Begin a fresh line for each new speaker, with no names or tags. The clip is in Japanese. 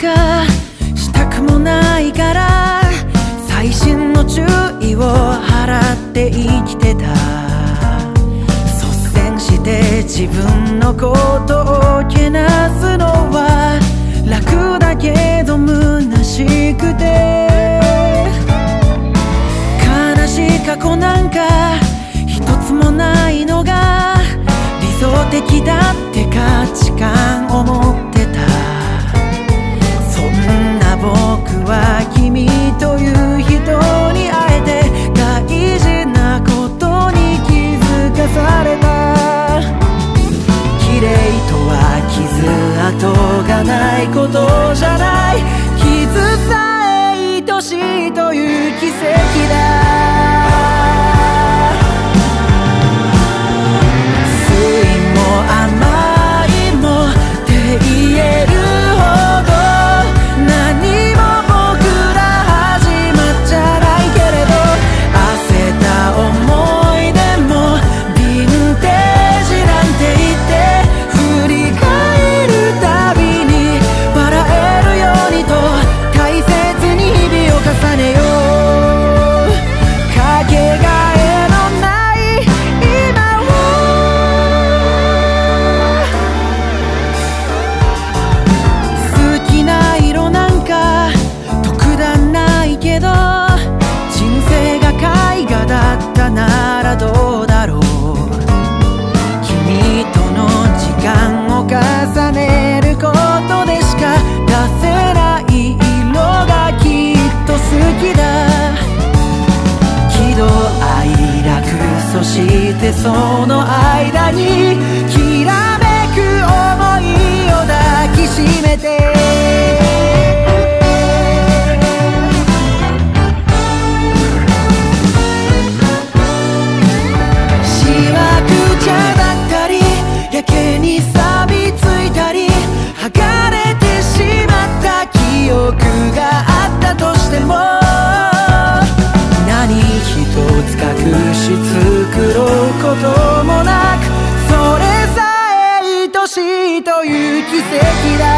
かしたくもないから最新の注意を払って生きてた。率先して自分のことをけなすのは楽だけど虚しくて。悲しい過去なんか一つもないのが理想的だって価値観。ないことじゃない。傷さえ愛しいそしてその間にきらめく想いを抱きしめて seguirá.